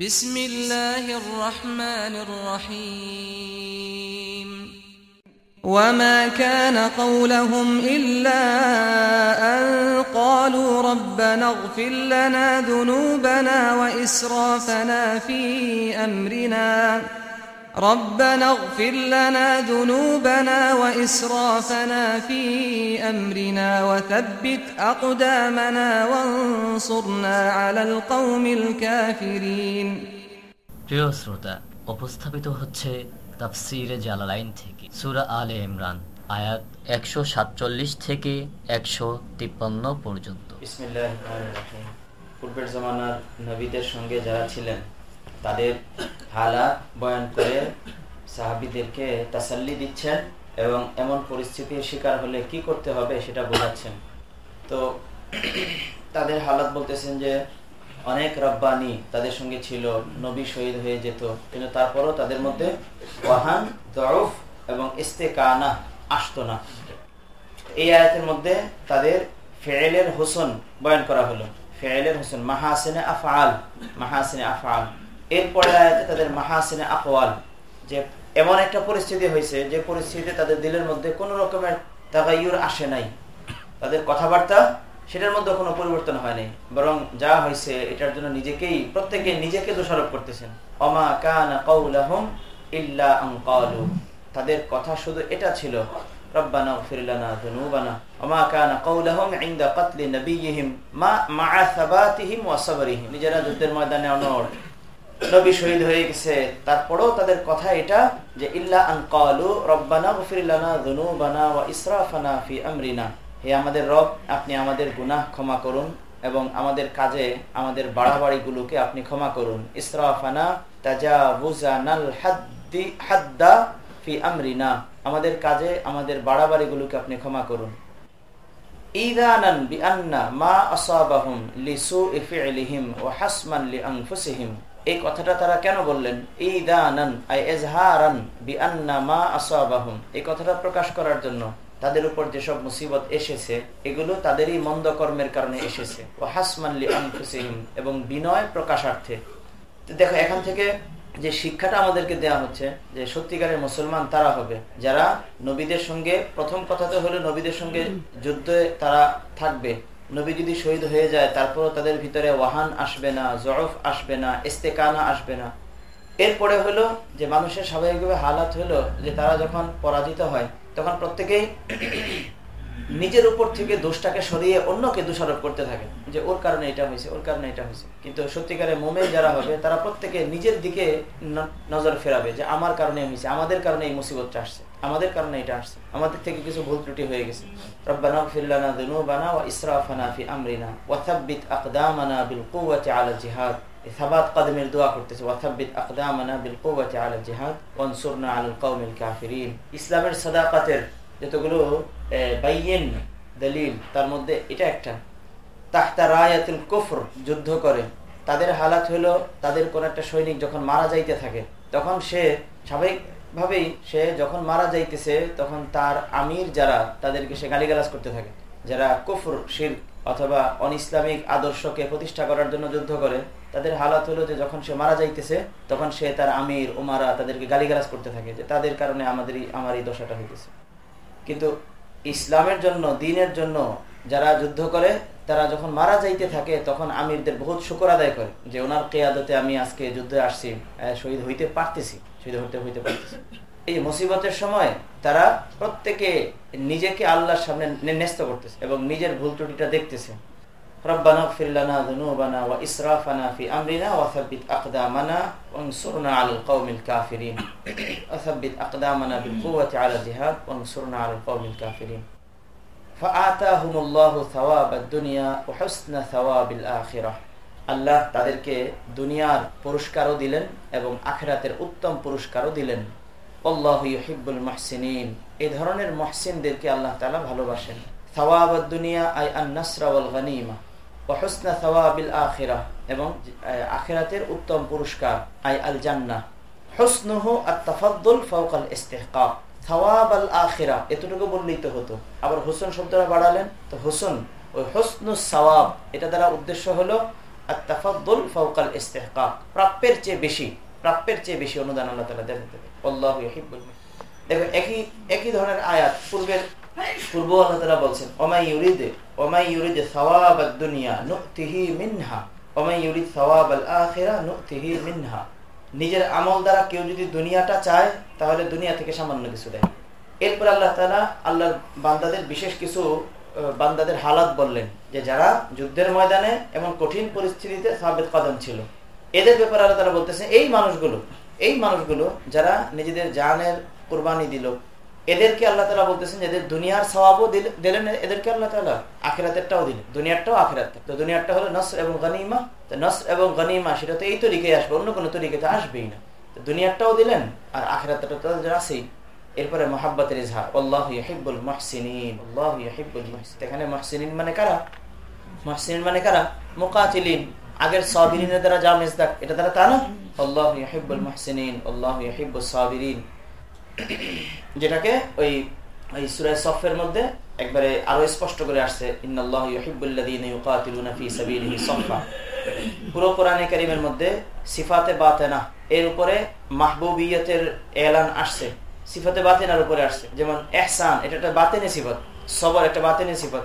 بسم الله الرحمن الرحيم. وما كان قولهم إلا أن قالوا ربنا اغفر لنا ذنوبنا وإسرافنا في أمرنا. ربنا اغفر لنا ذنوبنا وإسرافنا في أمرنا وثبت أقدامنا وانصرنا على القوم الكافرين প্রিয় শ্রোতা উপস্থাপিত হচ্ছে তাফসিরে জালালাইন থেকে সুরা আলে ইমরান আয়াত একশো সাতচল্লিশ থেকে একশো তিপ্পান্ন পর্যন্ত বিসমিল্লাহ পূর্বের জমানার নবীদের সঙ্গে যারা ছিলেন তাদের হালাত বয়ান করে সাহাবিদেরকে তাসাল্লি দিচ্ছেন এবং এমন পরিস্থিতির শিকার হলে কি করতে হবে সেটা বোঝাচ্ছেন। তো তাদের হালাত বলতেছেন যে, অনেক রব্বানি তাদের সঙ্গে ছিল, নবী শহীদ হয়ে যেত, কিন্তু তারপরও তাদের মধ্যে ওয়াহান দরফ এবং ইস্তেকানা আসতো না। এই আয়াতের মধ্যে তাদের ফেয়েলের হোসন বয়ান করা হলো। ফেয়েলের হোসন, মাহাসিনে আফআল মাহাসিনে আফআল। এরপরে আয়াতে তাদের মাহাসিনে আকওয়াল, যে এমন একটা পরিস্থিতি হয়েছে, যে পরিস্থিতিতে তাদের দিলের মধ্যে কোনো রকমের তাগাইয়ুর আসে নাই। তাদের কথাবার্তা সেটার মধ্যে কোনো পরিবর্তন হয় নাই। বরং যা হয়েছে, এটার জন্য নিজেকেই, প্রত্যেকে নিজেকে দোষারোপ করতেছেন। অমা কান কৌলাহম ইল্লা আংকালু তাদের কথা শুধু এটা ছিল, রব্বানা ফিরলানা ধনুবানা অমা কানা কৌলাহম ইন্দা কতলি নবীহিম মা মা সাবাতিহিম ওয়াসাবারিহিম নিজেরা যুদ্ধের ময়দানে অনড়। নবী শহীদ হয়ে গেছে। তারপরেও তাদের কথা এটা যে আমাদের রব, আপনি আমাদের গুনা ক্ষমা করুন এবং আমাদের কাজে, আমাদের বাড়াবাড়িগুলোকে আপনি ক্ষমা করুন। ইসরাফানা আমাদের কাজে, আমাদের বাড়াবাড়িগুলোকে আপনি ক্ষমা করুন। মা এই কথাটা তারা কেন বললেন? এই কথাটা প্রকাশ করার জন্য তাদের উপর যেসব মুসিবত এসেছে, এগুলো তাদেরই মন্দ কর্মের কারণে এসেছে। ও হাসমানলি আনফুসিহিম, এবং বিনয় প্রকাশার্থে। দেখো, এখান থেকে যে শিক্ষাটা আমাদেরকে দেয়া হচ্ছে, যে সত্যিকারের মুসলমান তারা হবে। যারা নবীদের সঙ্গে, প্রথম কথা তো হলো নবীদের সঙ্গে যুদ্ধে তারা থাকবে। নবী যদি শহীদ হয়ে যায়, তারপরও তাদের ভিতরে ওয়াহান আসবে না জরফ আসবে না, ইস্তেকানা আসবে না। এরপরে হলো যে মানুষের স্বাভাবিকভাবে হালাত হলো যে তারা যখন পরাজিত হয়, তখন প্রত্যেকেই নিজের উপর থেকে দোষটাকে সরিয়ে অন্যকে দোষারোপ করতে থাকে। যে ওর কারণে এটা হয়েছে, ওর কারণে এটা হয়েছে। কিন্তু সত্যিকারের মোমেন যারা হবে, তারা প্রত্যেকে নিজের দিকে নজর ফেরাবে যে আমার কারণে হয়েছে, আমাদের কারণে এই মুসিবতটা আসছে, আমাদের কারণে এটা আসছে, আমাদের থেকে কিছু ভুল ত্রুটি হয়ে গেছে। ইসলামের সাদাকাতের যতগুলো দলিল, তার মধ্যে এটা একটা। তাহতা রায়াতুল কুফর যুদ্ধ করে। তাদের হালাত হলো, তাদের কোন একটা সৈনিক যখন মারা যাইতে থাকে, তখন সে স্বাভাবিকভাবেই সে যখন মারা যাইতেছে, তখন তার আমির যারা, তাদেরকে সে গালিগালাজ করতে থাকে। যারা কুফর শির অথবা অন ইসলামিক আদর্শকে প্রতিষ্ঠা করার জন্য যুদ্ধ করে, তাদের হালাত হলো যে যখন সে মারা যাইতেছে, তখন সে তার আমির, উমারা তাদেরকে গালিগালাজ করতে থাকে যে তাদের কারণে আমাদেরই আমার এই দশাটা হইতেছে। কিন্তু ইসলামের জন্য, দিনের জন্য যারা যুদ্ধ করে, তারা যখন মারা যাইতে থাকে, তখন আমিরদের বহুত শুকর আদায় করে যে ওনার কেয়াদতে আমি আজকে যুদ্ধে আসছি শহীদ হইতে পারতেছি, শহীদ হইতে হইতে পারতেছি। এই মুসিবতের সময় তারা প্রত্যেকে নিজেকে আল্লাহর সামনে ন্যস্ত করতেছে এবং নিজের ভুল ত্রুটিটা দেখতেছে। ربنا اغفر لنا ذنوبنا وإسرافنا في أمرنا وثبت أقدامنا وانصرنا على القوم الكافرين وثبت أقدامنا بالقوة على الجهاد وانصرنا على القوم الكافرين فآتاهم الله ثواب الدنيا وحسن ثواب الآخرة আল্লাহ তাদেরকে দুনিয়ার পুরস্কারও দিলেন এবং আখেরাতের উত্তম পুরস্কারও দিলেন আল্লাহ ইহিবুল মহসিন এই ধরনের মহসিনদেরকে আল্লাহ তালা ভালোবাসেন সওয়াব দুনিয়া আই আন নাসরাওয়াল গনিমা ওহসনা সওয়াবিল আখিরা, এবং আখিরাতের উত্তম পুরস্কার, আই আল জান্না হসনুহু আর তাফাদ্দুল ফৌকাল ইস্তেহকাক সওয়াব আল আখিরা, এতটুকু বললেই হতো। আবার হোসন শব্দটা বাড়ালেন, তো হোসন, ওই হসনু সওয়াব, এটা দ্বারা উদ্দেশ্য হলো আত্তাফাদ্দুল ফাওকাল ইস্তেহকাক প্রাপ্যের চেয়ে বেশি, প্রাপ্যের চেয়ে বেশি অনুদান আল্লাহ তাআলা দেন আল্লাহু ইউহিব্বুল দেখো, একই একই ধরনের আয়াত, পূর্বের পূর্ব আল্লাহ তাআলা বলছেন ওমাই ইউরিদ ওমাই ইউরিদ সাওয়াবাদ দুনিয়া নুতিহি মিনহা ওমাই ইউরিদ সাওয়াবাল আখিরা নুতিহি মিনহা। নিজের আমল দ্বারা কেউ যদি দুনিয়াটা চায়, তাহলে দুনিয়া থেকে সামান্য কিছু দেয়। এরপর আল্লাহ তালা আল্লাহর বান্দাদের বিশেষ কিছু বান্দাদের হালাত বললেন যে যারা যুদ্ধের ময়দানে এমন কঠিন পরিস্থিতিতে সাবেদ কদম ছিল। এদের ব্যাপারে আল্লাহ তালা বলতেছে, এই মানুষগুলো এই মানুষগুলো যারা নিজেদের জানের কোরবানি দিল এদেরকে আল্লাহ তালা বলতেছেন এদের দুনিয়ার স্বভাবও দিলেন এদেরকে আল্লাহ তালা আখেরাতেরটাও দিলেন। দুনিয়ারটাও আখেরাত তো দুনিয়ারটা হলো নসর এবং গনিমা। তো নসর এবং গনিমা, সেটা তো এই তরিকে আসবে, অন্য কোনো তরিকে তো আসবেই না। তো দুনিয়ারটাও দিলেন আর আখেরাতটা তো আছেই। এরপরে মোহাব্বতের ইজহার, আল্লাহ ইহিবুল মহসিনিন, আল্লাহ ইহিবুল এখানে মহসিনিন মানে কারা? মহসিনিন মানে কারা? মুকাতিলিন। আগের সাবিরিনের দ্বারা যা মেজদাক এটা দ্বারা তা না? আল্লাহ ইহিবুল মহসিনিন, আল্লাহ ইহিবুল সাবিরিন। যেটাকে ওই ওই সুরায় সফের মধ্যে একবারে আরও স্পষ্ট করে আসছে পুরো মধ্যে সিফাতে বাতেনা, এর উপরে মাহবুবিয়তের এলান আসছে। সিফতে বাতেনার উপরে আসছে। যেমন এহসান, এটা একটা বাতেনে সিফত। সবর একটা বাতেনে সিফত।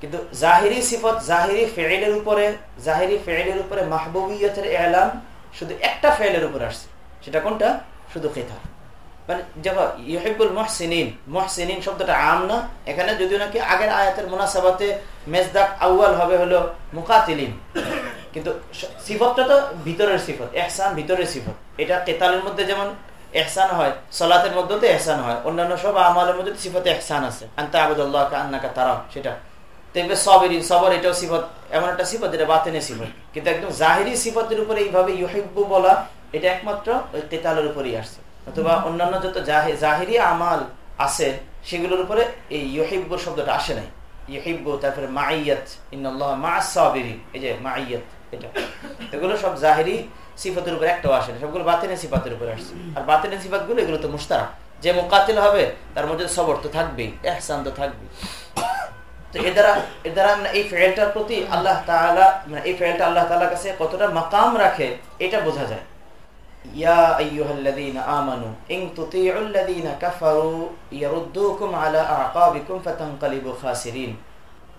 কিন্তু জাহিরি সিফত, জাহিরি ফেলের উপরে, জাহিরি ফেলের উপরে মাহবুবিয়তের এলান শুধু একটা ফেলের উপরে আসছে। সেটা কোনটা? শুধু খেতা মানে যখন ইহিবুল মহসিনিন মহসিনিন শব্দটা আম না। এখানে যদিও নাকি আগের আয়াতের মেজদাক আউয়াল হবে হলো মুকাতিলিন। কিন্তু সিফতটা তো ভিতরের সিফত এহসান ভিতরের সিফত। এটা কেতালের মধ্যে যেমন এহসান হয়, সলাতের তো এহসান হয়। অন্যান্য সব আমলের মধ্যে এহসান আছে। আন্নাকা তারা, সেটা। দেখবে সবেরই, সবর এটাও সিফত, এমন একটা সিফত বাতেনে সিফত। কিন্তু একদম জাহিরি সিফতের উপরে এইভাবে ইউহিব্বু বলা, এটা একমাত্র ওই কেতালের উপরেই আসছে। অথবা অন্যান্য যত জাহিরি আমাল আছে, সেগুলোর উপরে এই ইহিব্বুর শব্দটা আসে নাই। ইহিব্বু তারপরে মাইয়াত ইন্নআল্লাহ মা এই যে মাইয়াত এটা। এগুলো সব জাহিরি সিফতের উপরে একটাও আসে না সবগুলো বাতিনের সিফাতের উপরে আসছে। আর বাতিনের সিফাতগুলো এগুলো তো মুস্তারা যে মোকাতিল হবে, তার মধ্যে সবর তো থাকবেই এহসান তো থাকবেই। তো এ দ্বারা এ দ্বারা মানে এই ফেলটার প্রতি আল্লাহ তালা মানে এই ফেলটা আল্লাহ তালার কাছে কতটা মাকাম রাখে, এটা বোঝা যায়। يا أيها الذين آمنوا إن تطيعوا الذين كفروا يردوكم على أعقابكم فتنقلبوا خاسرين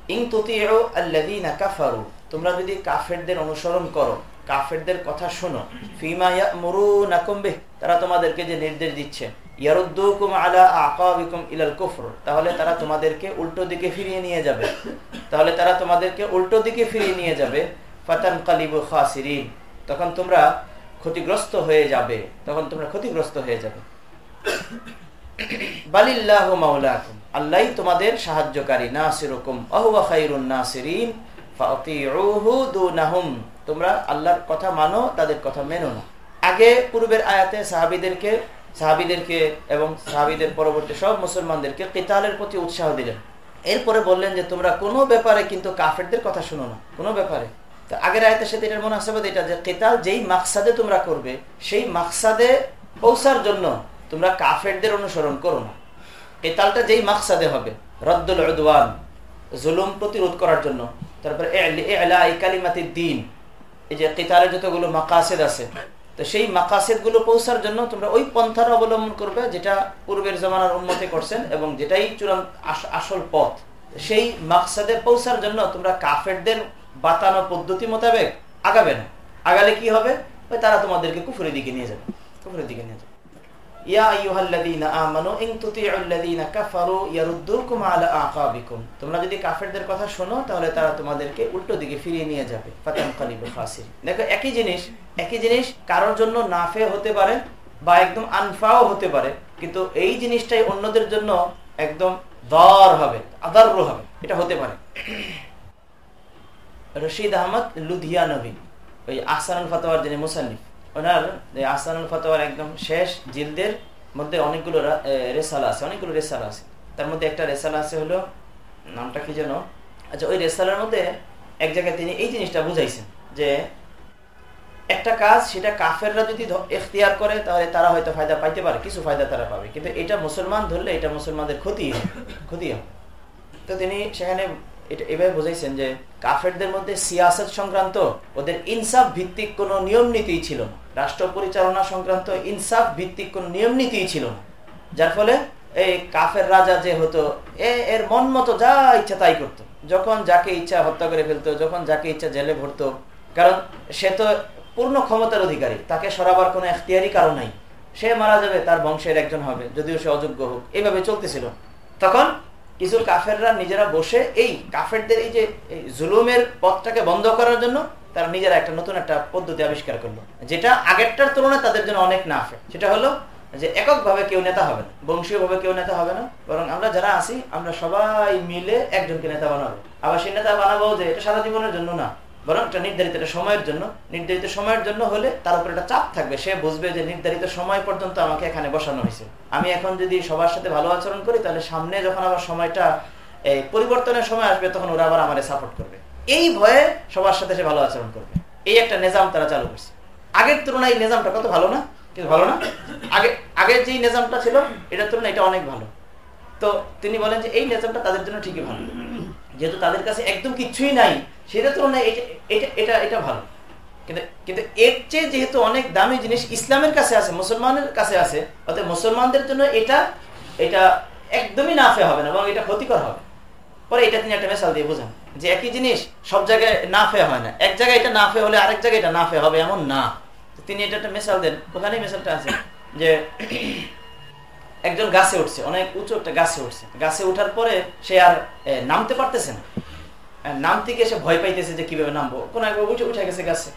إن تطيعوا الذين كفروا তোমরা যদি কাফেরদের অনুসরণ করো কাফেরদের কথা শোনো ফিমা ইয়ামুরুনাকুম বিহ তারা তোমাদেরকে যে নির্দেশ দিচ্ছে ইয়ারুদ্দুকুম আলা আকাবিকুম ইলাল কুফর তাহলে তারা তোমাদেরকে উল্টো দিকে ফিরিয়ে নিয়ে যাবে তাহলে তারা তোমাদেরকে উল্টো দিকে ফিরিয়ে নিয়ে যাবে ফাতান কালিবু খাসিরিন তখন তোমরা ক্ষতিগ্রস্ত হয়ে যাবে, তখন তোমরা ক্ষতিগ্রস্ত হয়ে যাবে। বালিল্লাহ মাওলাকুম আল্লাহ তোমাদের সাহায্যকারী, নাসিরুকুম আহুয়া তোমরা আল্লাহর কথা মানো, তাদের কথা মেনো না। আগে পূর্বের আয়াতে সাহাবিদেরকে সাহাবিদেরকে এবং সাহাবিদের পরবর্তী সব মুসলমানদেরকে কেতালের প্রতি উৎসাহ দিলেন। এরপরে বললেন যে, তোমরা কোনো ব্যাপারে কিন্তু কাফেরদের কথা শুনো না, কোনো ব্যাপারে। আগের আয়তের সাথে এটার মনে আসবে এটা যে কেতাল যেই মাকসাদে তোমরা করবে, সেই মাকসাদে পৌঁছার জন্য তোমরা কাফেরদের অনুসরণ করো না। কেতালটা যেই মাকসাদে হবে, রদ্দুল উদওয়ান, জুলুম প্রতিরোধ করার জন্য। তারপরে কালিমাতির দিন এই যে কেতালের যতগুলো মাকাসেদ আছে, তো সেই মাকাসেদগুলো পৌঁছার জন্য তোমরা ওই পন্থার অবলম্বন করবে যেটা পূর্বের জমানার উন্নতি করছেন এবং যেটাই চূড়ান্ত আসল পথ। সেই মাকসাদে পৌঁছার জন্য তোমরা কাফেরদের বাতানো পদ্ধতি মোতাবেক আগাবে না আগালে কি হবে? ওই তারা তোমাদেরকে কুফুরের দিকে নিয়ে যাবে। কুফুরের দিকে নিয়ে যাবে। তোমরা যদি কাফেরদের কথা শোনো, তাহলে তারা তোমাদেরকে উল্টো দিকে ফিরিয়ে নিয়ে যাবে। দেখো, একই জিনিস একই জিনিস কারোর জন্য নাফে হতে পারে বা একদম আনফাও হতে পারে, কিন্তু এই জিনিসটাই অন্যদের জন্য একদম দর হবে আদার্য হবে। এটা হতে পারে। রশিদ আহমদ লুধিয়ানবী ওই আহসানুল ফতোয়ার যিনি মুসান্নিফ ওনার আহসানুল ফতোয়ার একদম শেষ জিলদের মধ্যে অনেকগুলো রেসালা আছে, অনেকগুলো রেসালা আছে। তার মধ্যে একটা রেসালা আছে হলো, নামটা কি যেন? আচ্ছা ওই রেসালার মধ্যে এক জায়গায় তিনি এই জিনিসটা বুঝাইছেন যে একটা কাজ সেটা কাফেররা যদি এখতিয়ার করে, তাহলে তারা হয়তো ফায়দা পাইতে পারে, কিছু ফায়দা তারা পাবে। কিন্তু এটা মুসলমান ধরলে এটা মুসলমানদের ক্ষতি ক্ষতি তো তিনি সেখানে এটা এভাবে যে কাফেরদের মধ্যে সিয়াসত সংক্রান্ত ওদের ইনসাফ ভিত্তিক কোন নিয়ম নীতি ছিল না। রাষ্ট্র পরিচালনা সংক্রান্ত ইনসাফ ভিত্তিক কোন নিয়ম নীতি ছিল না। যার ফলে এই কাফের রাজা যে হতো, এ এর মন মতো যা ইচ্ছা তাই করতো। যখন যাকে ইচ্ছা হত্যা করে ফেলতো, যখন যাকে ইচ্ছা জেলে ভরতো, কারণ সে তো পূর্ণ ক্ষমতার অধিকারী, তাকে সরাবার কোনো এখতিয়ারই কারণ নাই। সে মারা যাবে, তার বংশের একজন হবে, যদিও সে অযোগ্য হোক। এইভাবে চলতেছিল। তখন কিছু কাফেররা নিজেরা বসে এই কাফেরদের এই যে জুলুমের পথটাকে বন্ধ করার জন্য তারা নিজেরা একটা নতুন একটা পদ্ধতি আবিষ্কার করল। যেটা আগেরটার তুলনায় তাদের জন্য অনেক না সেটা হলো যে এককভাবে কেউ নেতা হবে না বংশীয় ভাবে কেউ নেতা হবে না, বরং আমরা যারা আছি, আমরা সবাই মিলে একজনকে নেতা বানাবো। আবার সেই নেতা বানাবো যে এটা সারা জীবনের জন্য না। বরং একটা নির্ধারিত সময়ের জন্য, নির্ধারিত সময়ের জন্য হলে তার উপর একটা চাপ থাকবে। সে বুঝবে যে নির্ধারিত সময় পর্যন্ত আমাকে এখানে বসানো হয়েছে। আমি এখন যদি সবার সাথে ভালো আচরণ করি, তাহলে সামনে যখন আবার সময়টা এই পরিবর্তনের সময় আসবে, তখন ওরা আবার আমার সাপোর্ট করবে। এই ভয়ে সবার সাথে সে ভালো আচরণ করবে। এই একটা নিজাম তারা চালু করছে। আগের তুলনায় এই নিজামটা কত ভালো না? কিন্তু ভালো না? আগে, আগের যে নিজামটা ছিল, এটার তুলনায় এটা অনেক ভালো। তো তিনি বলেন যে এই নিজামটা তাদের জন্য ঠিকই ভালো। যেহেতু তাদের কাছে একদম কিছুই নাই, সেটা তুলনায় এটা এটা এটা ভালো। কিন্তু কিন্তু এর চেয়ে যেহেতু অনেক দামি জিনিস ইসলামের কাছে আছে, মুসলমানের কাছে আছে অর্থাৎ মুসলমানদের জন্য এটা এটা একদমই নাফে হবে না এবং এটা ক্ষতিকর হবে। পরে এটা তিনি একটা মেশাল দিয়ে বোঝান, যে একই জিনিস সব জায়গায় নাফে হয় না। এক জায়গায় এটা নাফে হলে আরেক জায়গায় এটা নাফে হবে, এমন না। তিনি এটা একটা মেশাল দেন। ওখানে মেশালটা আছে, যে একজন গাছে উঠছে, অনেক উঁচু একটা গাছে উঠছে। গাছে উঠার পরে সে আর নামতে পারতেছে না। নাম থেকে সে ভয় পাইতেছে যে কীভাবে নামবো। কোন একবার উঠে উঠে গেছে গাছে।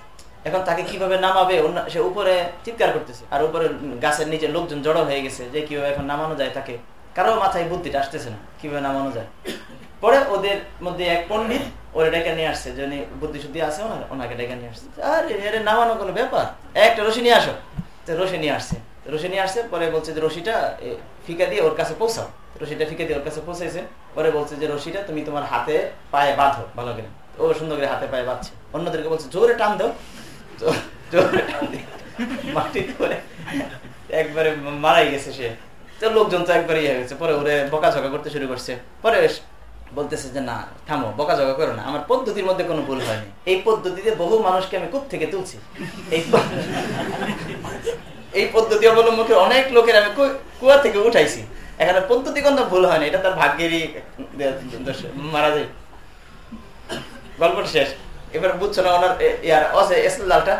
এখন তাকে কীভাবে নামাবে সে উপরে চিৎকার করতেছে। আর উপরে গাছের নিচে লোকজন জড়ো হয়ে গেছে যে কীভাবে এখন নামানো যায় তাকে। কারও মাথায় বুদ্ধিটা আসতেছে না কীভাবে নামানো যায়। পরে ওদের মধ্যে এক পন্ডিত ওরে ডেকে নিয়ে আসছে, যে বুদ্ধি শুদ্ধি আছে ওনার, ওনাকে ডেকে নিয়ে আসছে। আর, এর নামানো কোনো ব্যাপার? একটা রশি নিয়ে আসো। রশি নিয়ে আসছে। রশি নিয়ে আসছে, পরে বলছে যে রশিটা ফিকা দিয়ে ওর কাছে পৌঁছাও। রশিটা ফিকে দিয়ে ওর কাছে পৌঁছাইছে, পরে বলছে যে রশিটা তুমি তোমার হাতে পায়ে বাঁধো, ভালো করে। ও সুন্দর করে হাতে পায়ে বাঁধছে। অন্যদেরকে বলছে, জোরে টান দাও। জোরে টান মাটি করে একবারে মারাই গেছে সে। তো লোকজন তো একবারে ইয়ে হয়েছে পরে ওরে বকাঝকা করতে শুরু করছে। পরে বলতেছে যে, না, থামো, বকাঝকা করো না। আমার পদ্ধতির মধ্যে কোনো ভুল হয়নি। এই পদ্ধতিতে বহু মানুষকে আমি কোথ থেকে তুলছি? এই এই পদ্ধতি অবলম্বন অনেক লোকের আমি কুয়া থেকে উঠাইছি। এখানে পদ্ধতি কোনো ভুল হয় না, এটা তার ভাগ্যেরই মারা যায়। গল্পটা শেষ। এবার বুঝছ না ওনার ইয়ার অসে এসলালটা?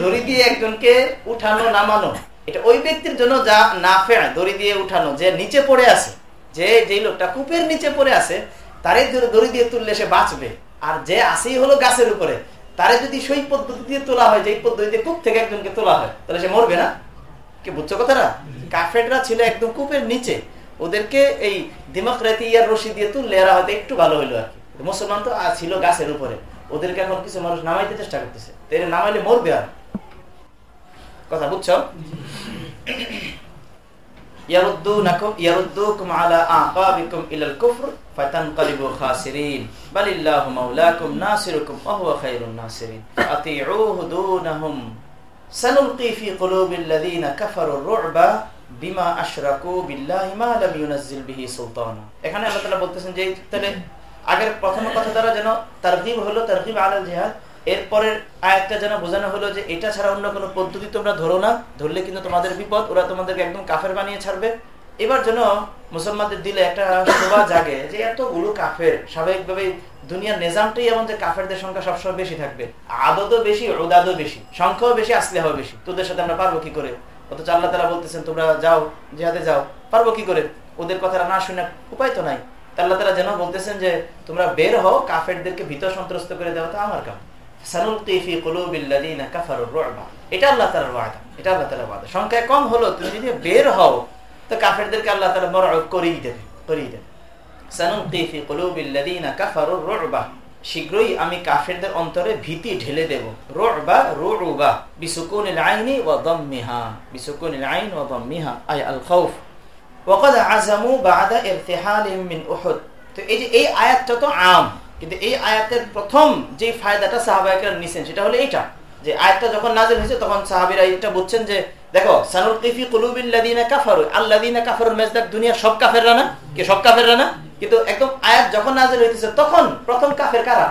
দড়ি দিয়ে একজনকে উঠানো, নামানো, এটা ওই ব্যক্তির জন্য যা না ফেরা দড়ি দিয়ে উঠানো, যে নিচে পড়ে আছে, যে যে লোকটা কূপের নিচে পড়ে আছে তারে দড়ি দিয়ে তুললে সে বাঁচবে। আর যে আসেই হলো গাছের উপরে তারে যদি সেই পদ্ধতি দিয়ে তোলা হয় যে পদ্ধতিতে কূপ থেকে একজনকে তোলা হয়, তাহলে সে মরবে না? কি বুঝছ কথাটা? কাফেররা ছিল একদম কূপের নিচে। ওদেরকে এই দিমাগ রাতি ইয়ার রশি দিয়ে তুললে এরা হয়তো একটু ভালো হইল আর কি। মুসলমান তো ছিল গাছের উপরে। ওদেরকে এখন কিছু মানুষ নামাইতে চেষ্টা করতেছে। নামাইলে মরবে আর কথা বুঝছ? এখানে আল্লাহ বলতেছেন যে, তাহলে আগের প্রথম কথা দ্বারা যেন তারগিব হলো, তারগিব আলাল জিহাদ এরপরের আয়াতটা যেন বোঝানো হলো যে এটা ছাড়া অন্য কোনো পদ্ধতি তোমরা ধরো না। ধরলে কিন্তু তোমাদের বিপদ, ওরা তোমাদেরকে একদম কাফের বানিয়ে ছাড়বে। এবার যেন মুসলমানদের দিলে একটা শোভা জাগে যে এতগুলো কাফের স্বাভাবিকভাবে দুনিয়ার নিজামটাই এমন যে কাফেরদের সংখ্যা সবসময় বেশি থাকবে। আদতও বেশি ওদাদও বেশি, সংখ্যাও বেশি আসলে হবে বেশি। তোদের সাথে আমরা পারব কি করে? অথচ আল্লাহ তারা বলতেছেন, তোমরা যাও, জেহাদে যাও, পারব কি করে? ওদের কথাটা না শুনে উপায় তো নাই। আল্লাহ তারা যেন বলতেছেন যে, তোমরা বের হও, কাফেরদেরকে ভীত সন্ত্রস্ত করে দেওয়া তো আমার কাম। এটা সংখ্যা কম হলো, তুমি যদি বের হও, তো কাফেরদেরকে দেবে শীঘ্রই আমি কাফেরদের অন্তরে ভীতি ঢেলে দেব। রুবা রুবা, বিসুকুনিল আইনি ওয়া দাম্মিহা, বিসুকুনিল আইন ওয়া দাম্মিহা আই আল খাউফ। ওয়াকাদ আযামু বাদা ইরতিহালিহিম মিন তো এই যে, এই আয়াতটা তো আম। কিন্তু এই আয়াতের প্রথম যে ফায়দাটা সাহাবাহিকরা নিছেন, সেটা হলো এইটা, যে আয়াতটা যখন নাজিল হয়েছে, তখন সাহাবিরা এটা বুঝছেন যে, দেখো সানুল কিফি কুলুবিল্লাদিনা কাফারু আল্লাদিনা কাফারুল মেজদাক দুনিয়া সব কাফেররা না? কে সব কাফেররা না? কিন্তু একদম আয়াত যখন নাজিল হইতেছে, তখন প্রথম কাফের কারা?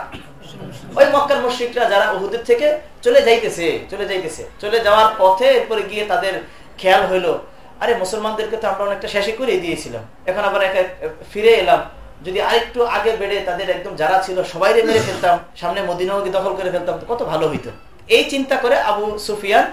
ওই মক্কার মুশ্রিকরা যারা উহুদের থেকে চলে যাইতেছে চলে যাইতেছে, চলে যাওয়ার পথে এরপরে গিয়ে তাদের খেয়াল হইল, আরে মুসলমানদেরকে তো আমরা অনেকটা শেষে করে দিয়েছিলাম। এখন আবার ফিরে এলাম। যদি আরেকটু আগে বেড়ে তাদের একদম যারা ছিল সবাই মেরে ফেলতাম, সামনে মদিনাওকে দখল করে ফেলতাম কত ভালো হইতো। এই চিন্তা করে আবু সুফিয়ান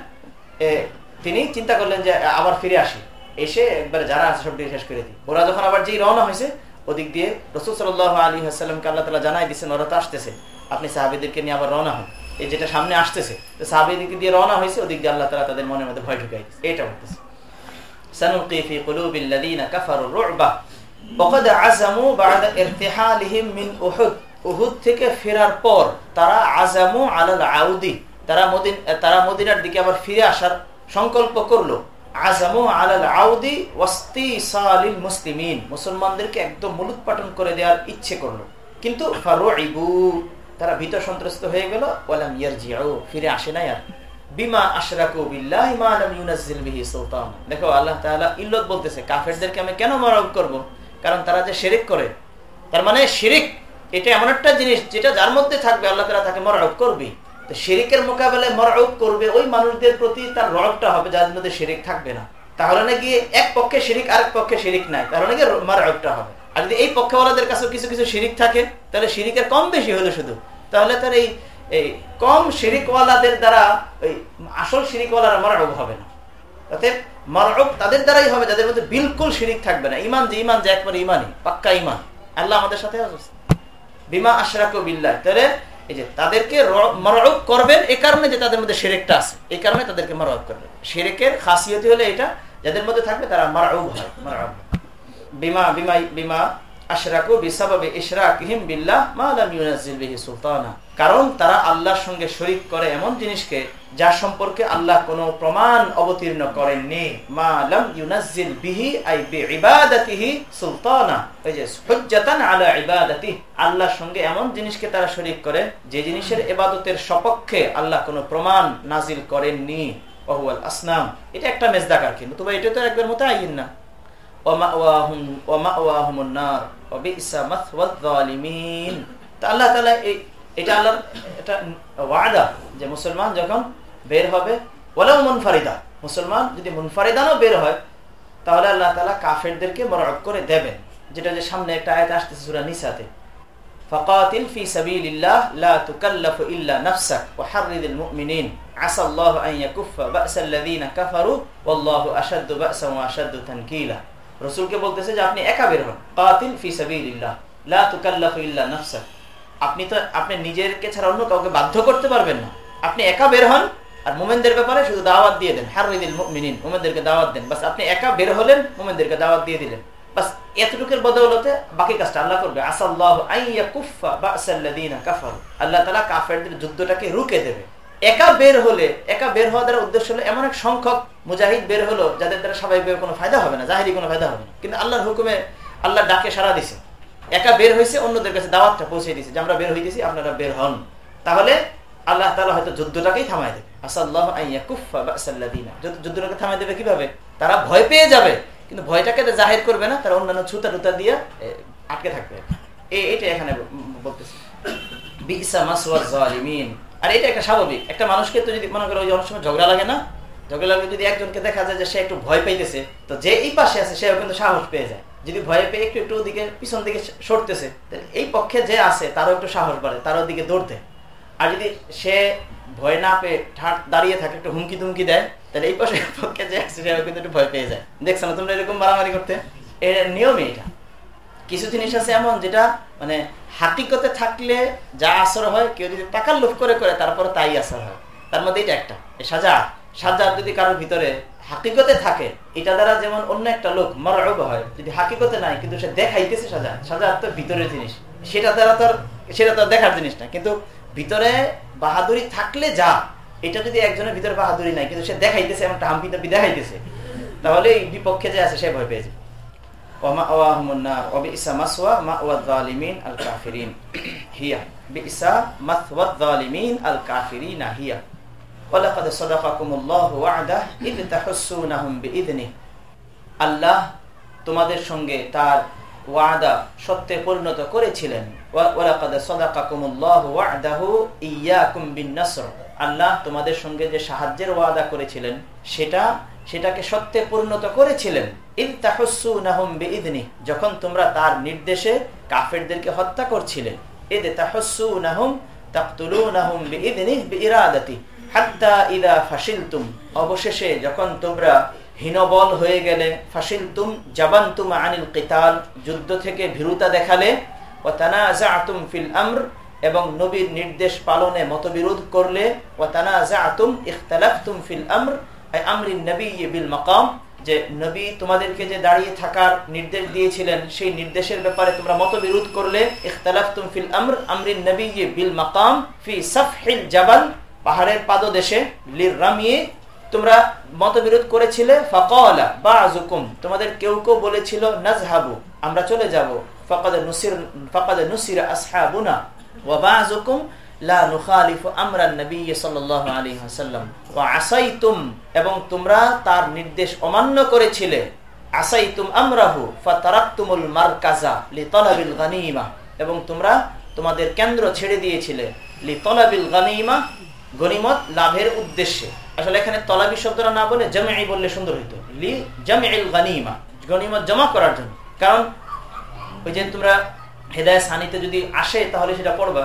তিনি চিন্তা করলেন যে, আবার ফিরে আসি। এসে একবার যারা আছে সব শেষ করে দিই। ওরা যখন আবার যেই রওনা হয়েছে, ওদিক দিয়ে রসুল সাল আলী হাসালামকে আল্লাহ তালা জানাই দিচ্ছেন ওরা তো আসতেছে। আপনি সাহাবিদেরকে নিয়ে আবার রওনা হন। এই যেটা সামনে আসতেছে, তো সাহাবিদেরকে দিয়ে রওনা হয়েছে, ওদিক দিয়ে আল্লাহ তালা তাদের মনের মধ্যে ভয় ঢুকাই এটা বলতেছে। বকদ আজামু বাদ মিন উহুদ। উহুদ থেকে ফেরার পর তারা আজামু আলাল আউদি। তারা মদিন তারা মদিনার দিকে আবার ফিরে আসার সংকল্প করল। আজামু আলাল আউদি সালিল মুসলিমিন। মুসলমানদেরকে একদম মুলুত করে দেওয়ার ইচ্ছে করল। কিন্তু তারা ভীত সন্ত্রস্ত হয়ে গেল। ওয়ালাম ইয়ারজিউ, ফিরে আসে নাই আর। বিমা আশরাকু বিল্লাহি মা লাম ইউনাজ্জিল বিহি সুলতান। দেখো আল্লাহ তাআলা ইল্লত বলতেছে, কাফেরদেরকে আমি কেন মারব করব? কারণ তারা যে শিরিক করে, তার মানে শিরিক এটা এমন একটা জিনিস যেটা যার মধ্যে থাকবে, আল্লাহ তাআলা তাকে মরব করবে। তো শিরিকের মোকাবেলায় মরব করবে, ওই মানুষদের প্রতি তার রবটা হবে, যার মধ্যে শিরিক থাকবে না। তাহলে নাকি এক পক্ষে শিরিক, আরেক পক্ষে শিরিক নাই, তাহলে নাকি মরবটা হবে। আর যদি এই পক্ষেওয়ালাদের কাছে কিছু কিছু শিরিক থাকে, তাহলে শিরিকের কম বেশি হলো শুধু। তাহলে তার এই কম শিরিকওয়ালাদের দ্বারা, ওই আসল শিরিকওয়ালারা মরব হবে না। অতএব মরব তাদের দ্বারাই হবে মধ্যে বিলকুল শিরিক থাকবে না। ইমান যে ইমান যে ইমানই পাক্কা ইমান আল্লাহ আমাদের সাথে বিমা আশরাক বিল্লাহ। তাহলে এই যে তাদেরকে মরব করবেন এই কারণে যে তাদের মধ্যে সেরেকটা আছে। এই কারণে তাদেরকে মরব করবেন। সেরেকের খাসিয়তি হলে এটা, যাদের মধ্যে থাকবে তারা মারাউব হয় বিমা বিমা বিমা আশরাকু বিল্লাহ ইউনাজ্জিল বিহি সুলতানা। কারণ তারা আল্লাহর সঙ্গে শরীক করে এমন জিনিসকে যা সম্পর্কে আল্লাহ কোনো প্রমাণ অবতীর্ণ করেননি। ইউনাজ্জিল বিহি আই সুলতানা। এই যে হুজ্জাতান আলা আল্লাহর সঙ্গে এমন জিনিসকে তারা শরীক করে যে জিনিসের ইবাদতের সপক্ষে আল্লাহ কোনো প্রমাণ নাজিল করেননি। আসনাম। এটা একটা মেজদাকার কিন্তু, তবে এটা তো একবার মতো আইন না আল্লাহ তাআলা এই এটা আল্লাহর এটা ওয়াদা যে মুসলমান যখন বের হবে ওলাও মুনফারিদা মুসলমান যদি মুনফারিদানও বের হয় তাহলে আল্লাহ তাআলা কাফেরদেরকে মরক করে দেবেন যেটা যে সামনে একটা আয়াত আসতেছে সূরা নিসাতে فقاتل في سبيل الله لا تكلف الا نفسك وحرض المؤمنين عسى الله ان يكف باس الذين كفروا والله اشد باسا واشد تنكيلا রসুলকে বলতেছে যে আপনি একা বের হন। কাতিল ফি সাবিলিল্লাহ, লা তুকাল্লাফু ইল্লা নাফসাক আপনি তো, আপনি নিজেরকে ছাড়া অন্য কাউকে বাধ্য করতে পারবেন না। আপনি একা বের হন, আর মোমেনদের ব্যাপারে শুধু দাওয়াত দিয়ে দেন। হারিদিল মুমিনিন, মোমেনদেরকে দাওয়াত দেন। বাস আপনি একা বের হলেন, মোমেনদেরকে দাওয়াত দিয়ে দিলেন। বাস এতটুকুর বদৌলতে বাকি কাজটা আল্লাহ করবে। আসাল্লাহ আইয়া কুফা বাসাল্লাযিনা কাফারু। আল্লাহ তাআলা কাফেরদের যুদ্ধটাকে রুকে দেবে। একা বের হলে, একা বের হওয়া দ্বারা উদ্দেশ্য হলো এমন এক সংখ্যক মুজাহিদ বের হলো, যাদের দ্বারা স্বাভাবিকভাবে কোনো ফায়দা হবে না, জাহিরি কোনো ফায়দা হবে না। কিন্তু আল্লাহর হুকুমে আল্লাহ ডাকে সারা দিছে। একা বের হয়েছে অন্যদের কাছে দাওয়াতটা পৌঁছে দিছে যে, আমরা বের হয়ে হইতেছি, আপনারা বের হন। তাহলে আল্লাহ তালা হয়তো যুদ্ধটাকেই থামাই দেবে। আসাল্লাহ যুদ্ধটাকে থামাই দেবে কীভাবে? তারা ভয় পেয়ে যাবে, কিন্তু ভয়টাকে জাহির করবে না, তারা অন্যান্য ছুতা টুতা দিয়ে আটকে থাকবে। এইটা এখানে বলতেছে। আর এটা একটা স্বাভাবিক। একটা মানুষকে তো যদি, মনে করো অনেক সময় ঝগড়া লাগে না, ঝগড়া লাগলে যদি একজনকে দেখা যায় যে সে একটু ভয় পাইতেছে, তো যে এই পাশে আছে, সেও কিন্তু সাহস পেয়ে যায়। যদি ভয় পেয়ে একটু একটু ওদিকে, পিছন দিকে সরতেছে এই পক্ষে যে আছে, তারও একটু সাহস বাড়ে, তারও দিকে দৌড়তে আর যদি সে ভয় না পেয়ে ঠাট দাঁড়িয়ে থাকে, একটু হুমকি তুমকি দেয়, তাহলে এই পাশে পক্ষে যে আছে, সেও কিন্তু একটু ভয় পেয়ে যায়। দেখছ না তোমরা এরকম মারামারি করতে? এর নিয়মই এটা। কিছু জিনিস আছে এমন যেটা মানে হাকিকতে থাকলে যা আসর হয়, কেউ যদি টাকার লোভ করে করে তারপরে তাই আসর হয়। তার মধ্যে এটা একটা। সাজা সাজা যদি কারোর ভিতরে হাকিকতে থাকে, এটা দ্বারা যেমন অন্য একটা লোক মরব হয়, যদি হাকিকতে নাই, কিন্তু সে দেখাইতেছে সাজা সাজা তো ভিতরের জিনিস। সেটা দ্বারা তোর সেটা তো দেখার জিনিস না। কিন্তু ভিতরে বাহাদুরি থাকলে যা, এটা যদি একজনের ভিতরে বাহাদুরি নাই, কিন্তু সে দেখাইতেছে এমন হাম্পি দেখাইতেছে, তাহলে এই বিপক্ষে যে আছে, সে ভয় পেয়ে আল্লাহ তোমাদের সঙ্গে তার ওয়াদা সত্যে পরিণত করেছিলেন। আল্লাহ তোমাদের সঙ্গে যে সাহায্যের ওয়াদা করেছিলেন, সেটা সেটাকে সত্যে পরিণত করেছিলেন। যখন তোমরা তার নির্দেশে কাফেরদেরকে হত্যা করছিলে। অবশেষে যখন তোমরা হীনবল হয়ে গেলে, ফাশিলতুম জাবানতুম আনিল কিতাল, যুদ্ধ থেকে ভীরুতা দেখালে, ওয়া তানাযাআতুম ফিল আমর, এবং নবীর নির্দেশ পালনে মতবিরোধ করলে, ওয়া তানাযাআতুম ইখতালাফতুম ফিল আমর নবী বিল মাকাম, যে নবী তোমাদেরকে যে দাঁড়িয়ে থাকার নির্দেশ দিয়েছিলেন, সেই নির্দেশের ব্যাপারে তোমরা মতবিরোধ করলে ফিল আমর নবী বিল মাকাম, ফি জাবাল, পাহাড়ের পাদদেশে, লির রামিয়ে তোমরা মতবিরোধ করেছিলে, ফকলা বা আজুকুম তোমাদের কেউ কেউ বলেছিল, নাজহাবু, আমরা চলে যাব, ফকাদ নুসির ফকাদ নুসির আসহাবুনা, ওয়া বাযুকুম লা আসাইতুম, এবং তোমরা তার নির্দেশ অমান্য করেছিলে। আসাইতুম আমরাহু, ফাতারাকতুমুল এবং তোমরা তোমাদের কেন্দ্র ছেড়ে দিয়েছিলে। গনিমত লাভের উদ্দেশ্যে। আসলে এখানে তলাবি শব্দটা না বলে জামে বললে সুন্দর হইতো। লি জামে গনিমা, গনিমত জমা করার জন্য। কারণ ওই যে তোমরা হেদায় সানিতে যদি আসে তাহলে সেটা পড়বা।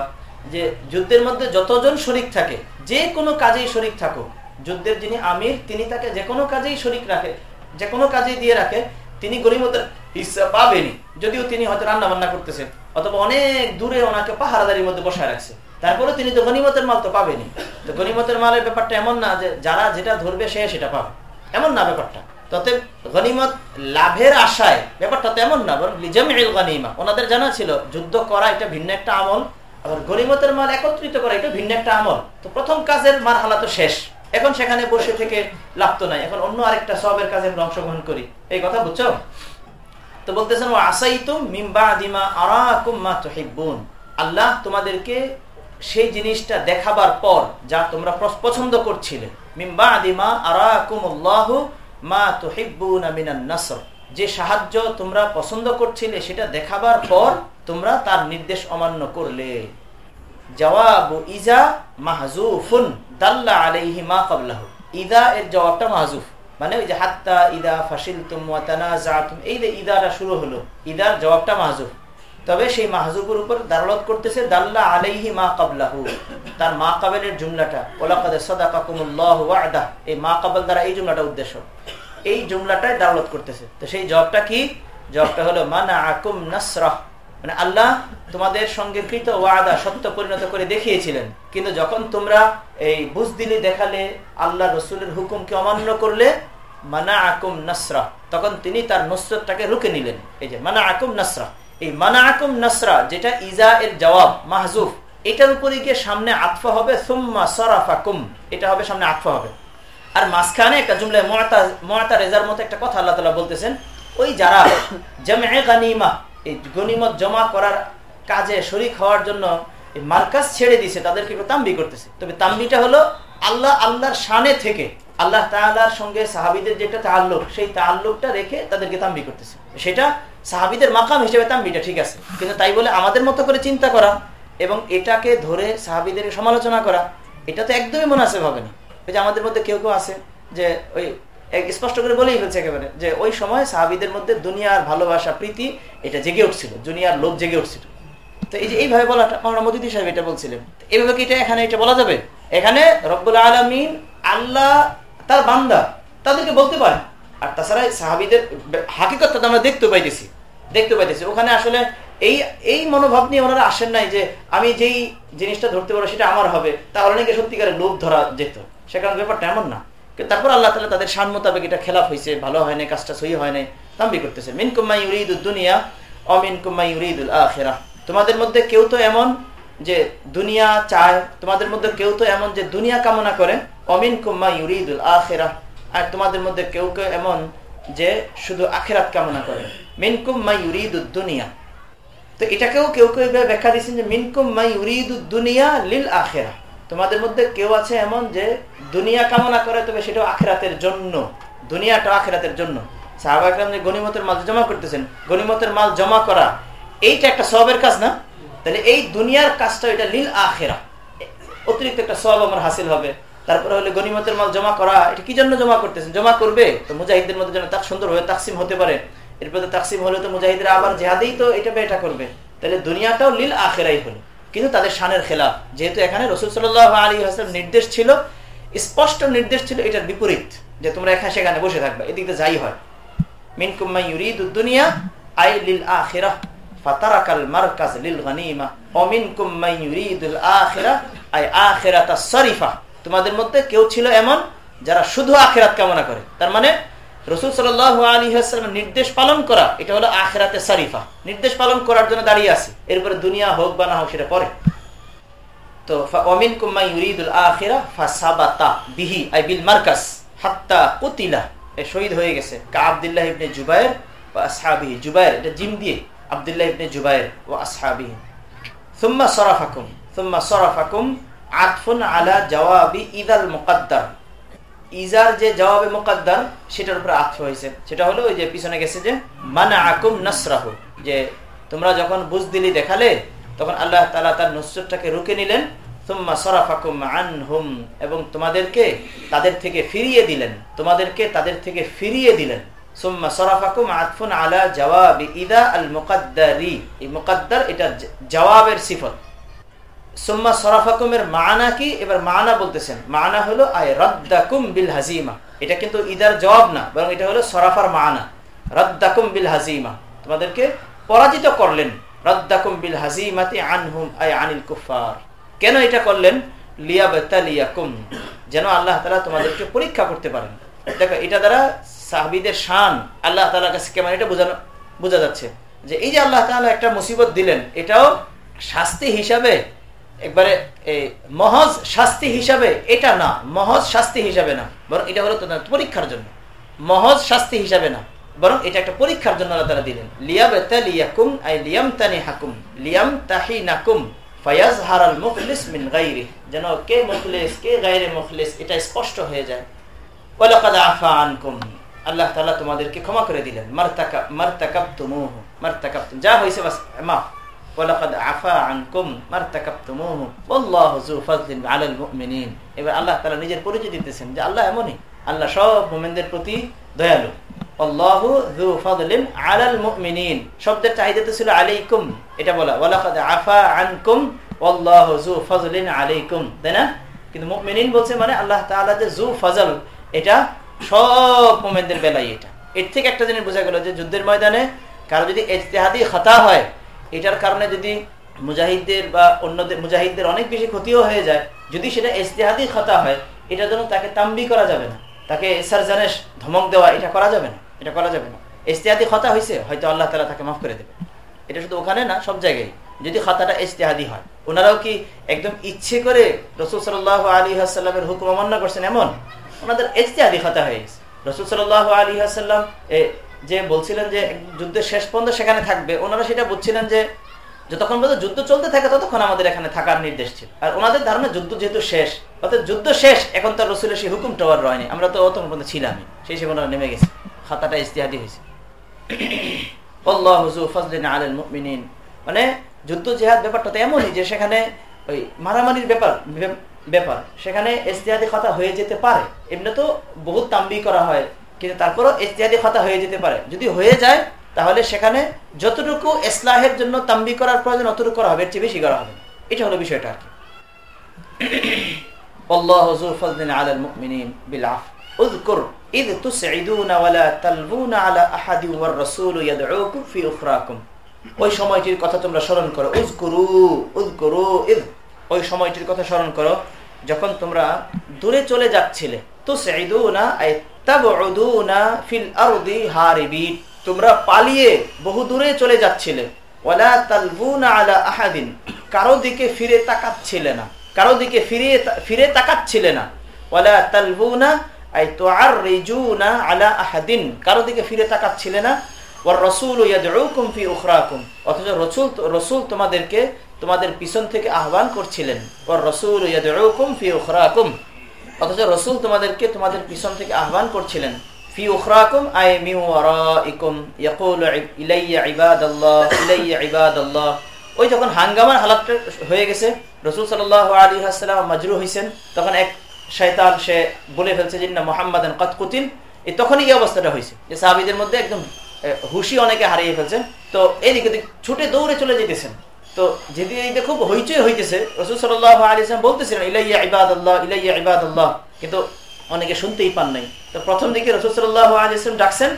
যে যুদ্ধের মধ্যে যতজন শরিক থাকে, যে কোনো কাজেই শরিক থাকো যুদ্ধের যিনি আমির, তিনি তাকে যে কোনো কাজেই শরিক রাখে, যে কোনো কাজেই দিয়ে রাখে, তিনি গরিমতের হিসা পাবেনি যদিও তিনি হয়তো রান্না বান্না করতেছেন, অথবা অনেক দূরে ওনাকে পাহারাদারির মধ্যে বসায় রাখছে। তারপরে তিনি তো গনিমতের মাল তো পাবেনি তো গনিমতের মালের ব্যাপারটা এমন না যে যারা যেটা ধরবে সে সেটা পাবে। এমন না ব্যাপারটা। ততে গনিমত লাভের আশায়, ব্যাপারটা তো এমন না গনিমা। ওনাদের জানা ছিল, যুদ্ধ করা এটা ভিন্ন একটা আমল আবার গনিমতের মাল একত্রিত করা এটা ভিন্ন একটা আমল। তো প্রথম কাজের মার হালা তো শেষ। এখন সেখানে বসে থেকে লাভ তো নাই। এখন অন্য আরেকটা সবের কাজে আমরা অংশগ্রহণ করি। এই কথা বুঝছ? তো বলতেছেন ও আসাইতুম মিম্বা দিমা আরাকুম আল্লাহ তোমাদেরকে সেই জিনিসটা দেখাবার পর যা তোমরা পছন্দ করছিলে। মিম্বা দিমা আরাকুমুল্লাহ মা তুহিব্বুনা মিনান নাসর। যে সাহায্য তোমরা পছন্দ করছিলে সেটা দেখাবার পর তোমরা তার নির্দেশ অমান্য করলে। মা জবাবটা মানে জবাবটা জুমলাটা এই মা দ্বারা এই উদ্দেশ্য। এই জুমলাটাই দারলত করতেছে। তো সেই জবটা কি? জবটা হলো মানা আকুম নাসরাহ। মানে আল্লাহ তোমাদের সঙ্গে কৃত ওয়াদা, সত্য পরিণত করে দেখিয়েছিলেন। কিন্তু যখন তোমরা এই বুঝদিলি দেখালে, আল্লাহ রসুলের হুকুমকে অমান্য করলে মানা আকুম নাসরা, তখন তিনি তার নসরতটাকে রুকে নিলেন। এই যে মানা আকুম নাসরা, এই মানা আকুম নাসরা, যেটা ইজা এর জবাব, মাহজুফ, এটার উপরে গিয়ে সামনে আতফা হবে, সুম্মা সরাফাকুম, এটা হবে সামনে আতফা হবে। আর মাঝখানে একটা জুমলে মহাতা মহাতা রেজার মতো একটা কথা আল্লাহ তালা বলতেছেন, ওই যারা জমে গানিমা এই গনিমত জমা করার কাজে শরিক হওয়ার জন্য মার্কাজ ছেড়ে দিছে, তাদেরকে তাম্বি করতেছে। তবে তাম্বিটা হলো আল্লাহ আল্লাহর শানে থেকে, আল্লাহ তাল্লাহর সঙ্গে সাহাবিদের যেটা তাল্লুক সেই তাল্লুকটা রেখে তাদেরকে তাম্বি করতেছে। সেটা সাহাবিদের মাকাম হিসেবে তাম্বিটা ঠিক আছে, কিন্তু তাই বলে আমাদের মতো করে চিন্তা করা এবং এটাকে ধরে সাহাবিদের সমালোচনা করা, এটা তো একদমই মনাসেব হবে না। ওই যে আমাদের মধ্যে কেউ কেউ আছে যে ওই স্পষ্ট করে বলেই ফেলছে একেবারে, যে ওই সময় সাহাবিদের মধ্যে দুনিয়ার ভালোবাসা, প্রীতি এটা জেগে উঠছিল, দুনিয়ার লোভ জেগে উঠছিল। তো এই যে এইভাবে বলাটা মাওলানা মদিদি সাহেব এটা বলছিলেন। এইভাবে কি এটা এখানে এটা বলা যাবে? এখানে রব্বুল আলমিন আল্লাহ, তার বান্দা, তাদেরকে বলতে পারে। আর তাছাড়া সাহাবিদের হাকিকতটা আমরা দেখতে পাইতেছি দেখতে পাইতেছি। ওখানে আসলে এই এই মনোভাব নিয়ে ওনারা আসেন নাই যে আমি যেই জিনিসটা ধরতে পারব সেটা আমার হবে। তাহলে নাকি সত্যিকারের লোভ ধরা যেত। সেখানে ব্যাপারটা এমন না। তারপর আল্লাহ তালা তাদের সান মোতাবেক এটা খেলাফ হয়েছে ভালো হয় নাই, কাজটা সহি হয় নাই, তাম্বি করতেছে। মিন কুম্মাই উরিদুল দুনিয়া অমিন কুম্মাই উরিদুল আখেরা। তোমাদের মধ্যে কেউ তো এমন যে দুনিয়া চায়, তোমাদের মধ্যে কেউ তো এমন যে দুনিয়া কামনা করে অমিন কুম্মা ইউরিদুল আখেরা। আর তোমাদের মধ্যে কেউ কেউ এমন যে শুধু আখেরাত কামনা করে। মিনকুম মাই ইউরিদুল দুনিয়া। তো এটাকেও কেউ কেউ ব্যাখ্যা দিচ্ছেন যে মিনকুম মাই ইউরিদুল দুনিয়া লিল আখেরা। তোমাদের মধ্যে কেউ আছে এমন যে দুনিয়া কামনা করে, তবে সেটাও আখেরাতের জন্য। দুনিয়াটা আখেরাতের জন্য। সাহাবা যে গনিমতের মাল জমা করতেছেন গনিমতের মাল জমা করা, এইটা একটা সবের কাজ না? তাহলে এই দুনিয়ার কাজটা এটা লীল আখেরা। অতিরিক্ত একটা সব আমার হাসিল হবে। তারপরে হলে গনিমতের মাল জমা করা, এটা কি জন্য জমা করতেছেন? জমা করবে? তো মুজাহিদের মধ্যে যেন তাক সুন্দরভাবে তাকসিম হতে পারে। এরপরে তাকসিম হলে তো মুজাহিদরা আবার জেহাদেই তো এটা এটা করবে। তাহলে দুনিয়াটাও লীল আখেরাই হলো। কিন্তু তাদের শানের খেলাফ। যেহেতু এখানে রসুল সাল আলী হাসলাম নির্দেশ ছিল, স্পষ্ট নির্দেশ ছিল এটার বিপরীত, যে তোমরা এখানে সেখানে বসে থাকবে, এদিকে যাই হয়। তোমাদের মধ্যে কেউ ছিল এমন যারা শুধু আখিরাত কামনা করে। তার মানে রসুল সাল্লাল্লাহু আলাইহি ওয়াসাল্লামের নির্দেশ পালন করা, এটা হলো আখিরাতে শরীফা নির্দেশ পালন করার জন্য দাঁড়িয়ে আছে। এরপরে দুনিয়া হোক বা না হোক, সেটা পরে। তো মাই ইউরিদুল আখিরা বিহি, আই বিল মারকাজ, হাত্তা কুতিলা। শহীদ হয়ে গেছে কা আব্দুল্লাহ ইবনে জুবায়ের বা আসহাবিহি। জুবায়ের, এটা জিম দিয়ে, আব্দুল্লাহ ইবনে জুবায়ের ও আসহাবিহি। সুম্মা সরাফাকুম সুম্মা সরাফাকুম আতফুন আলা জওয়াবি ইদাল মুকাদ্দার। ইজার যে জবাবে মুকাদ্দার, সেটার উপরে আতফ হয়েছে। সেটা হলো ওই যে পিছনে গেছে যে মানা আকুম নাসরাহু যে তোমরা যখন বুঝদিলি দেখালে, তখন আল্লাহ তাআলা তার নুসরতটাকে রুকে নিলেন সরাফাকুম এবং তোমাদেরকে তাদের থেকে ফিরিয়ে দিলেন। তোমাদেরকে তাদের থেকে ফিরিয়ে দিলেন। আতফুন আলা জওয়াব ইদা আল মুকাদ্দারি এই এটা জওয়াবের সিফত। সুম্মা সরাফাকুমের মানা কি? এবার মানা বলতেছেন। মানা হলো, আয় রদ্দাকুম বিল হাজিমা। এটা কিন্তু ইদার জবাব না, বরং এটা হলো সরাফার মানা। রদ্দাকুম বিল হাজিমা। তোমাদেরকে পরাজিত করলেন। রদ্দাকুম বিল হাজিমাতি আনহুম, আয় আনিল কুফার কেন এটা করলেন? লিয়াবালিয়াকুম যেন আল্লাহ তালা তোমাদেরকে পরীক্ষা করতে পারেন। দেখো, এটা দ্বারা সাহাবিদের শান আল্লাহ তালার কাছে কেমন এটা বোঝানো, বোঝা যাচ্ছে। যে এই যে আল্লাহ তালা একটা মুসিবত দিলেন, এটাও শাস্তি হিসাবে একবারে মহজ শাস্তি হিসাবে এটা না, মহজ শাস্তি হিসাবে না, বরং এটা হলো পরীক্ষার জন্য। মহজ শাস্তি হিসাবে না, বরং এটা একটা পরীক্ষার জন্য আল্লাহ তালা দিলেন। লিয়াবালিয়াকুম আই লিয়াম তানি হাকুম লিয়াম তাহি নাকুম ফয়াজ হারাল মুখলিস মিন গাইরি যেন কে মুখলিস, কে গাইরে মুখলিস, এটা স্পষ্ট হয়ে যায়। ওয়ালাকাদ আফা আনকুম, আল্লাহ তাআলা তোমাদেরকে ক্ষমা করে দিলেন। মারতাকা, মারতাকাবতুমুহ, মারতাকাবতুম, যা হইছে বাস, মাফ। এবার আল্লাহ তাআলা নিজের পরিচয় দিতেছেন যে আল্লাহ এমনই। আল্লাহ সব মুমিনদের প্রতি দয়ালু। শব্দের চাহিদাতে ছিল আলাইকুম। এটা বলা তাই না? কিন্তু মুমিনিন বলছে মানে আল্লাহ তাআলা যে যু ফজল, এটা সব মোমেনদের বেলায় এটা। এর থেকে একটা জিনিস বোঝা গেল যে যুদ্ধের ময়দানে কারও যদি এজতেহাদি খাতা হয় এটার কারণে যদি মুজাহিদদের বা অন্যদের মুজাহিদদের অনেক বেশি ক্ষতিও হয়ে যায়, যদি সেটা এজতেহাদি খাতা হয় এটার জন্য তাকে তাম্বি করা যাবে না। তাকে সারজানেশ ধমক দেওয়া, এটা করা যাবে না, এটা করা যাবে না। ইস্তেহাদি খাতা হয়েছে হয়তো আল্লাহ তালা তাকে মাফ করে দেবে। এটা শুধু ওখানে না, সব জায়গায়। যদি খাতাটা এজতেহাদি হয়, ওনারাও কি একদম ইচ্ছে করে রসুল সাল আলী আসাল্লামের হুকুম অমান্য করছেন? এমন? ওনাদের এজতেহাদি খাতা হয়ে গেছে। রসুল সাল আলী আসাল্লাম যে বলছিলেন যে যুদ্ধের শেষ পর্যন্ত সেখানে থাকবে, ওনারা সেটা বুঝছিলেন যে যতক্ষণ পর্যন্ত যুদ্ধ চলতে থাকে ততক্ষণ আমাদের এখানে থাকার নির্দেশ ছিল। আর ওনাদের ধারণা যুদ্ধ যেহেতু শেষ, অর্থাৎ যুদ্ধ শেষ, এখন তার রসুলের সেই হুকুম টাওয়ার রয়নি। আমরা তো অতক্ষণ পর্যন্ত ছিলামই সেই সে ওনারা নেমে গেছে। খাতাটা ইস্তেহাদি হয়েছে। মানে যুদ্ধ জেহাদ ব্যাপারটা তো এমনই যে সেখানে ওই মারামারির ব্যাপার ব্যাপার। সেখানে এস্তিয়াদি খাতা হয়ে যেতে পারে। এমনি তো বহুত তাম্বি করা হয়। কিন্তু তারপরও ইত্যাদি খতা হয়ে যেতে পারে। যদি হয়ে যায়, তাহলে সেখানে যতটুকু ইসলাহের জন্য তাম্বি করার প্রয়োজন, অতটুকু করা হবে, এর চেয়ে বেশি করা হবে এটা হলো বিষয়টা আর কি। ওই সময়টির কথা তোমরা স্মরণ করো। ইদ। ওই সময়টির কথা স্মরণ করো, যখন তোমরা দূরে চলে যাচ্ছিলে। তোমরা পালিয়ে বহু দূরে চলে যাচ্ছিলে। কারও দিকে ফিরে তাকাচ্ছিলে না। কারও দিকে ফিরে ফিরে তাকাচ্ছিলে না। রাসূল অথচ রাসূল রাসূল তোমাদেরকে, তোমাদের পিছন থেকে আহ্বান করছিলেন। অথচ রাসূল তোমাদেরকে তোমাদের পিছন থেকে আহ্বান করছিলেন ওই যখন হাঙ্গামার হয়ে গেছে, রসুল হইছেন, তখন এক শয়তান সে বলে ফেলছে যে না মুহাম্মাদান তখনই এই অবস্থাটা হয়েছে যে সাহাবীদের মধ্যে একদম হুশি অনেকে হারিয়ে ফেলছেন তো এদিকে ছুটে দৌড়ে চলে যেতেছেন। তো যেদিন এইটা খুব হইচই হইতেছে, রসুল সাল্লাহ আলিয়াম বলতেছিলেন, ইলাইয়া ইবাদ আল্লাহ ইলাইয়া ইবাদ আল্লাহ কিন্তু অনেকে শুনতেই পান নাই। তো প্রথম দিকে রসুল সাল্লাহ আলিয়াম ডাকছেন,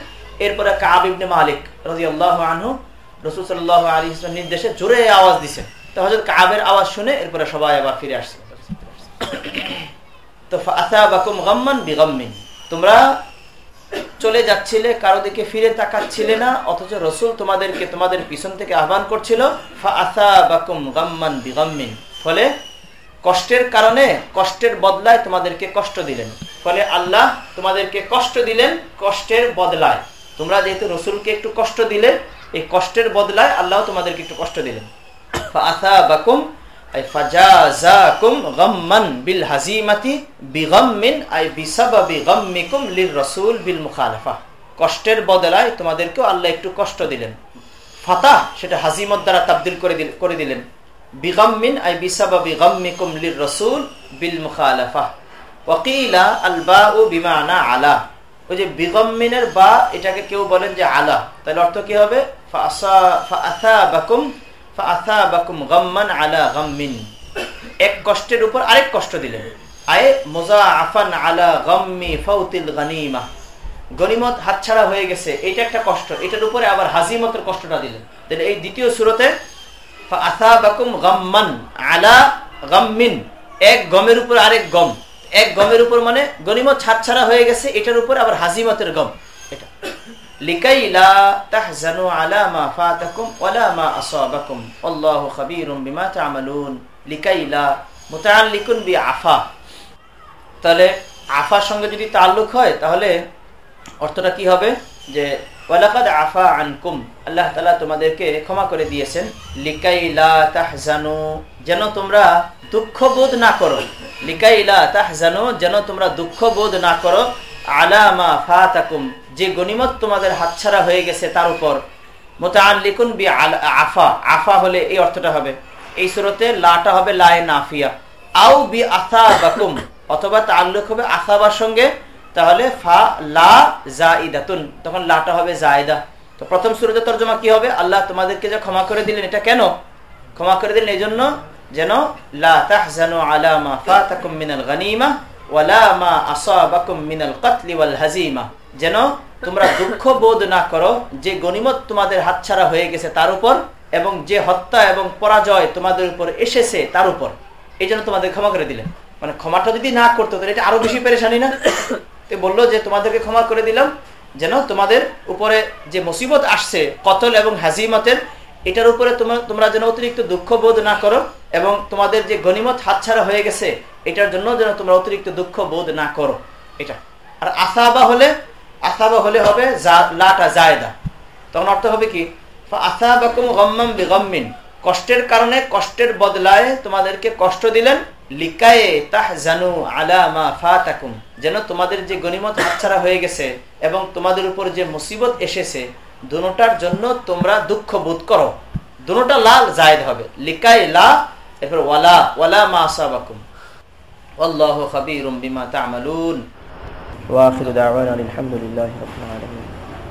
এরপরে কাব ইবনে মালিক রাজি আল্লাহ আনহু রসুল সাল্লাহ আলী ইসলাম নির্দেশে জোরে আওয়াজ দিছে তো হজরত কাবের আওয়াজ শুনে এরপরে সবাই আবার ফিরে আসছে। তো ফাতা বাকুম গম্মান বিগম্মিন। তোমরা চলে যাচ্ছিলে, কারও দিকে ফিরে তাকাচ্ছিলে না, অথচ রসুল তোমাদেরকে, তোমাদের পিছন থেকে আহ্বান করছিল ফলে কষ্টের কারণে, কষ্টের বদলায় তোমাদেরকে কষ্ট দিলেন। ফলে আল্লাহ তোমাদেরকে কষ্ট দিলেন কষ্টের বদলায়। তোমরা যেহেতু রসুলকে একটু কষ্ট দিলে, এই কষ্টের বদলায় আল্লাহ তোমাদেরকে একটু কষ্ট দিলেন। ফাআসা বাকুম কষ্টের বদলায় তোমাদেরকেও আল্লাহ একটু কষ্ট দিলেন। ফাতাহ সেটা হাজিমত দ্বারা তাবদিল করে করে দিলেন। বিগম্মিন, আই বিসাবাবি গম্মিকুম লির রসুল বিল মুখালাফা। ওয়াকিলা আল বা ও বিমানা আলা। ওই যে বিগম্মিনের বা, এটাকে কেউ বলেন যে আলা। তাহলে অর্থ কি হবে? এক কষ্টের উপর আরেক কষ্ট দিলেন। আয়ে মোজা আফান আলা গম্মি গনিমত হাতছাড়া হয়ে গেছে, এটা একটা কষ্ট। এটার উপরে আবার হাজিমতের কষ্টটা দিলেন। তাহলে এই দ্বিতীয় সুরতে গম্মান আলা গম্মিন। এক গমের আরেক গম। এক গমের উপর মানে গনিমত ছাড়ছাড়া হয়ে গেছে, এটার উপর আবার হাজিমতের গম। এটা লিকাই লা তাহজানু আলা মা ফাতাকুম ওয়ালা মা আসাবাকুম। আল্লাহু খাবীরুম বিমা তা'মালুন। লিকাই লা মুতাআল্লিকুন বি আফা তাহলে আফার সঙ্গে যদি তাল্লুক হয়, তাহলে অর্থটা কি হবে? যে ওয়ালাকাদ আফা আনকুম। আল্লাহ তাআলা তোমাদেরকে ক্ষমা করে দিয়েছেন। লিকাই লা তাহজানু, যেন তোমরা দুঃখ বোধ না করো। লিকাইলা তাহজানু, যেন তোমরা দুঃখ বোধ না করো। আলা মা ফাতাকুম। যে গনিমত তোমাদের হাতছাড়া হয়ে গেছে তার উপর বি আফা আফা হলে এই অর্থটা হবে। এই সুরতে লাটা হবে লায়ে নাফিয়া। আউ বি আথা বাকুম অথবা তাল্লুক হবে সঙ্গে, তাহলে ফা, লা জাইদাতুন তখন লাটা হবে জায়দা। তো প্রথম সুরতে তর্জমা কি হবে? আল্লাহ তোমাদেরকে যে ক্ষমা করে দিলেন, এটা কেন? ক্ষমা করে দিলেন এই জন্য যেন, লা তাহজানু আলা মা ফাতাকুম মিনাল গানিমা ওয়ালা মা যেন তোমরা দুঃখ বোধ না করো, যে গনিমত তোমাদের হাতছাড়া হয়ে গেছে তার উপর, এবং যে হত্যা এবং পরাজয় তোমাদের উপর এসেছে তার উপর। এই জন্য তোমাদের ক্ষমা করে দিলেন। মানে ক্ষমাটা যদি না করতো, তাহলে এটা আরও বেশি পেরেশানি না? বলল যে, তোমাদেরকে ক্ষমা করে দিলাম। যেন তোমাদের উপরে যে মুসিবত আসছে, কতল এবং হাজিমতের এটার উপরে তোমার যেন অতিরিক্ত দুঃখ বোধ না করো এবং তোমাদের যে গনিমত হাতছাড়া হয়ে গেছে, এটার জন্য যেন তোমরা অতিরিক্ত দুঃখ বোধ না করো। এটা। আর আসাবা হলে আসাবা হলে হবে লাটা জায়দা। তখন অর্থ হবে কি? আসাবাকুম গম্মাম বিগম্মিন। কষ্টের কারণে, কষ্টের বদলায় তোমাদেরকে কষ্ট দিলেন। লিকায়ে তাহ জানু আলামা ফাতাকুম। যেন তোমাদের যে গনিমত হাতছাড়া হয়ে গেছে এবং তোমাদের উপর যে মুসিবত এসেছে দুটার জন্য তোমরা দুঃখ বোধ করো। দুটা লাল জায়দ হবে। লিকাই লা, এরপর ওয়ালা ওয়ালা মা আসাবাকুম। আল্লাহ খাবিরুম বিমা তা'মালুন। ওয়া আখিরু দাওয়ানা আলহামদুলিল্লাহি রাব্বিল আলামিন।